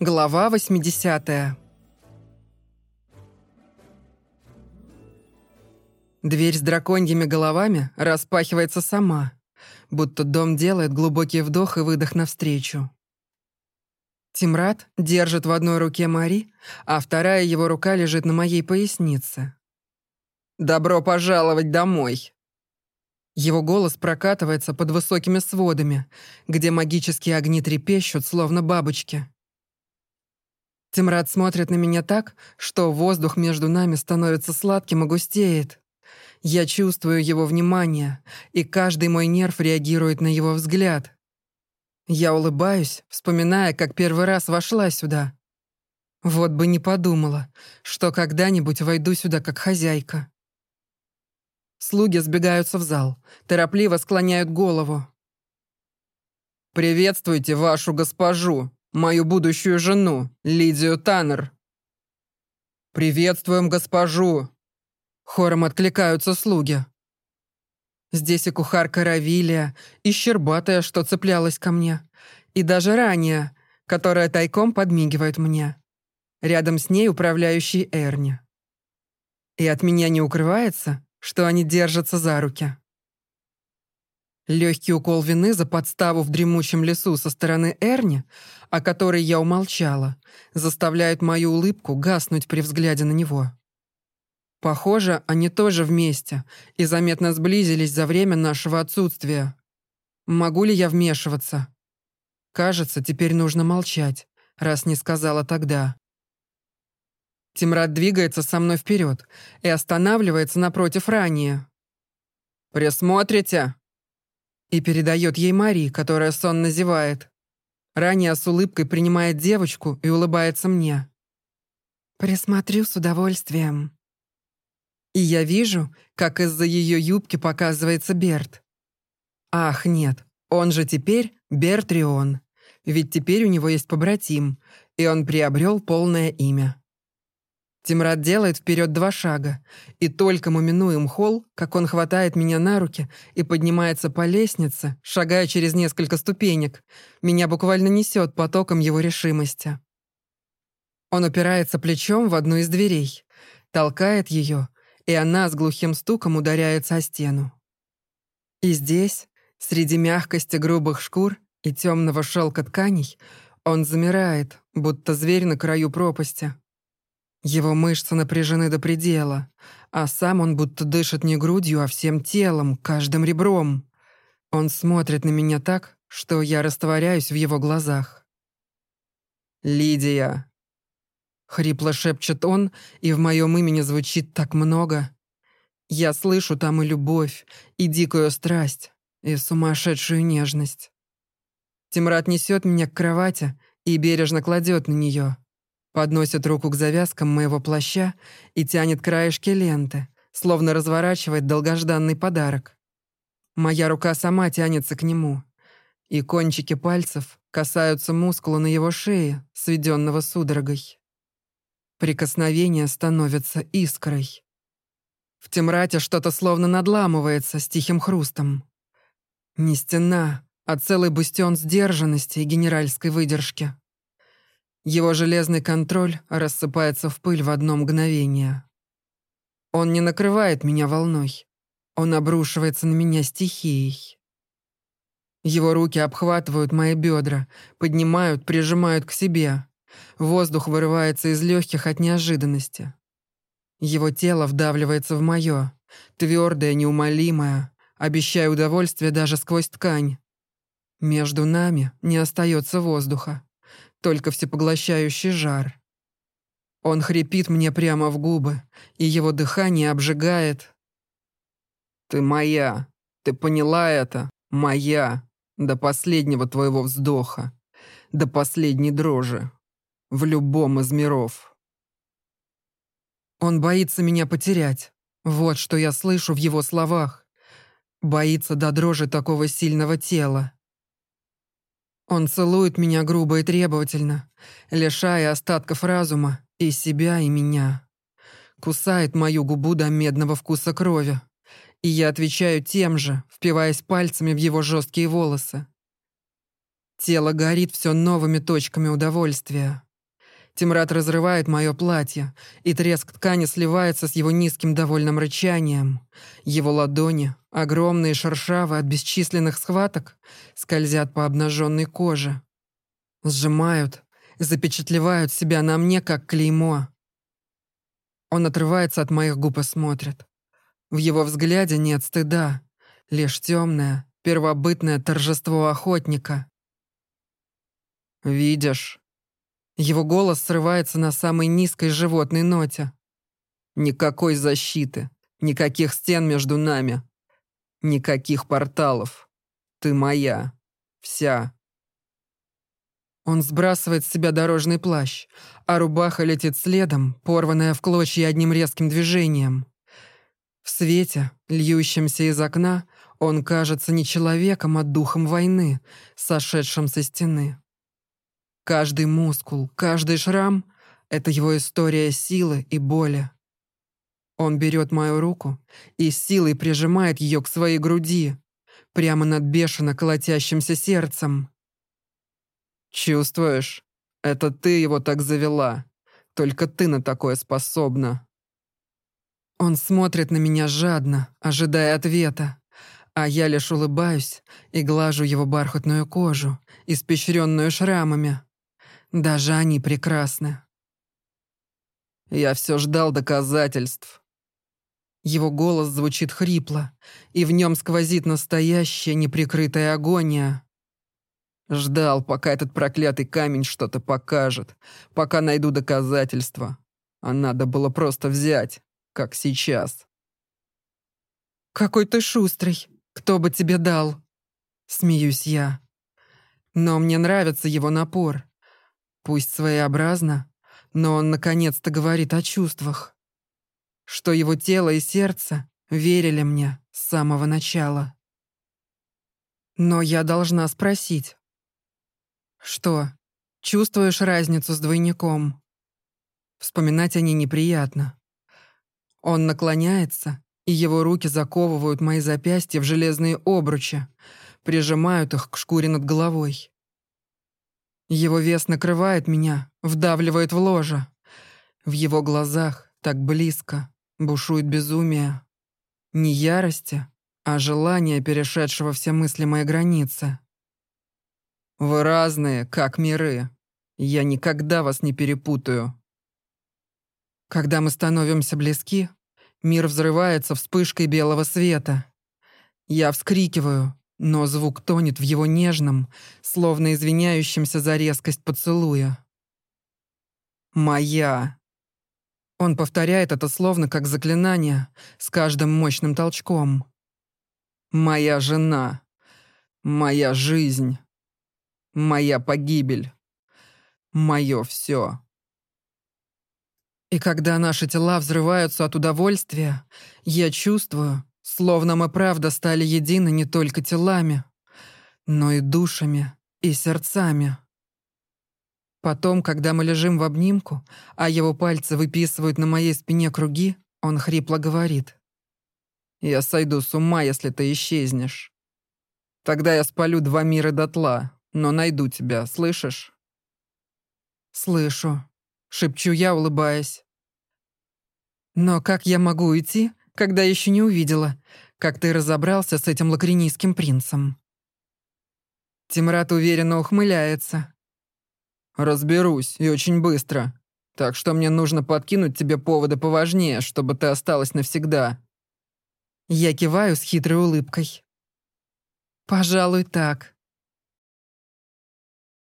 Глава 80 Дверь с драконьими головами распахивается сама, будто дом делает глубокий вдох и выдох навстречу. Тимрад держит в одной руке Мари, а вторая его рука лежит на моей пояснице. «Добро пожаловать домой!» Его голос прокатывается под высокими сводами, где магические огни трепещут, словно бабочки. Тимрад смотрит на меня так, что воздух между нами становится сладким и густеет. Я чувствую его внимание, и каждый мой нерв реагирует на его взгляд. Я улыбаюсь, вспоминая, как первый раз вошла сюда. Вот бы не подумала, что когда-нибудь войду сюда как хозяйка. Слуги сбегаются в зал, торопливо склоняют голову. «Приветствуйте вашу госпожу!» Мою будущую жену, Лидию Таннер». «Приветствуем госпожу!» Хором откликаются слуги. Здесь и кухарка Равилия, и щербатая, что цеплялась ко мне, и даже ранее, которая тайком подмигивает мне. Рядом с ней управляющий Эрни. И от меня не укрывается, что они держатся за руки. Легкий укол вины за подставу в дремучем лесу со стороны Эрни, о которой я умолчала, заставляет мою улыбку гаснуть при взгляде на него. Похоже, они тоже вместе и заметно сблизились за время нашего отсутствия. Могу ли я вмешиваться? Кажется, теперь нужно молчать, раз не сказала тогда. Тимрад двигается со мной вперед и останавливается напротив ранее. «Присмотрите!» И передает ей Мари, которая сонно зевает. Ранее с улыбкой принимает девочку и улыбается мне. «Присмотрю с удовольствием». И я вижу, как из-за ее юбки показывается Берт. Ах, нет, он же теперь Бертрион. Ведь теперь у него есть побратим, и он приобрел полное имя. Тимрад делает вперед два шага, и только мы минуем холл, как он хватает меня на руки и поднимается по лестнице, шагая через несколько ступенек. Меня буквально несет потоком его решимости. Он упирается плечом в одну из дверей, толкает ее, и она с глухим стуком ударяется о стену. И здесь, среди мягкости грубых шкур и темного шелка тканей, он замирает, будто зверь на краю пропасти. Его мышцы напряжены до предела, а сам он будто дышит не грудью, а всем телом, каждым ребром. Он смотрит на меня так, что я растворяюсь в его глазах. «Лидия!» Хрипло шепчет он, и в моем имени звучит так много. Я слышу там и любовь, и дикую страсть, и сумасшедшую нежность. Тимрад несет меня к кровати и бережно кладет на нее. Подносит руку к завязкам моего плаща и тянет краешки ленты, словно разворачивает долгожданный подарок. Моя рука сама тянется к нему, и кончики пальцев касаются мускула на его шее, сведенного судорогой. Прикосновение становится искрой. В темрате что-то словно надламывается с тихим хрустом. Не стена, а целый бустен сдержанности и генеральской выдержки. Его железный контроль рассыпается в пыль в одно мгновение. Он не накрывает меня волной. Он обрушивается на меня стихией. Его руки обхватывают мои бедра, поднимают, прижимают к себе. Воздух вырывается из легких от неожиданности. Его тело вдавливается в мое, твердое, неумолимое, обещая удовольствие даже сквозь ткань. Между нами не остается воздуха только всепоглощающий жар. Он хрипит мне прямо в губы, и его дыхание обжигает. «Ты моя. Ты поняла это? Моя. До последнего твоего вздоха. До последней дрожи. В любом из миров». Он боится меня потерять. Вот что я слышу в его словах. Боится до дрожи такого сильного тела. Он целует меня грубо и требовательно, лишая остатков разума и себя, и меня. Кусает мою губу до медного вкуса крови. И я отвечаю тем же, впиваясь пальцами в его жесткие волосы. Тело горит все новыми точками удовольствия. Тимрад разрывает мое платье, и треск ткани сливается с его низким довольным рычанием. Его ладони, огромные шершавые от бесчисленных схваток, скользят по обнаженной коже. Сжимают, запечатлевают себя на мне, как клеймо. Он отрывается от моих губ и смотрит. В его взгляде нет стыда, лишь темное, первобытное торжество охотника. «Видишь?» Его голос срывается на самой низкой животной ноте. «Никакой защиты, никаких стен между нами, никаких порталов. Ты моя, вся». Он сбрасывает с себя дорожный плащ, а рубаха летит следом, порванная в клочья одним резким движением. В свете, льющемся из окна, он кажется не человеком, а духом войны, сошедшим со стены. Каждый мускул, каждый шрам — это его история силы и боли. Он берет мою руку и силой прижимает ее к своей груди, прямо над бешено колотящимся сердцем. «Чувствуешь? Это ты его так завела. Только ты на такое способна». Он смотрит на меня жадно, ожидая ответа, а я лишь улыбаюсь и глажу его бархатную кожу, испещренную шрамами. Даже они прекрасны. Я все ждал доказательств. Его голос звучит хрипло, и в нем сквозит настоящая неприкрытая агония. Ждал, пока этот проклятый камень что-то покажет, пока найду доказательства. А надо было просто взять, как сейчас. «Какой ты шустрый! Кто бы тебе дал?» Смеюсь я. Но мне нравится его напор. Пусть своеобразно, но он наконец-то говорит о чувствах. Что его тело и сердце верили мне с самого начала. Но я должна спросить. Что, чувствуешь разницу с двойником? Вспоминать о ней неприятно. Он наклоняется, и его руки заковывают мои запястья в железные обручи, прижимают их к шкуре над головой. Его вес накрывает меня, вдавливает в ложе. В его глазах, так близко, бушует безумие. Не ярости, а желание, перешедшего все мыслимые границы. Вы разные, как миры. Я никогда вас не перепутаю. Когда мы становимся близки, мир взрывается вспышкой белого света. Я вскрикиваю, но звук тонет в его нежном, словно извиняющемся за резкость поцелуя. «Моя!» Он повторяет это словно как заклинание, с каждым мощным толчком. «Моя жена! Моя жизнь! Моя погибель! Мое все!» И когда наши тела взрываются от удовольствия, я чувствую, Словно мы правда стали едины не только телами, но и душами, и сердцами. Потом, когда мы лежим в обнимку, а его пальцы выписывают на моей спине круги, он хрипло говорит. «Я сойду с ума, если ты исчезнешь. Тогда я спалю два мира дотла, но найду тебя, слышишь?» «Слышу», — шепчу я, улыбаясь. «Но как я могу уйти, когда еще не увидела, как ты разобрался с этим лакринийским принцем». Тимрат уверенно ухмыляется. «Разберусь, и очень быстро. Так что мне нужно подкинуть тебе поводы поважнее, чтобы ты осталась навсегда». Я киваю с хитрой улыбкой. «Пожалуй, так».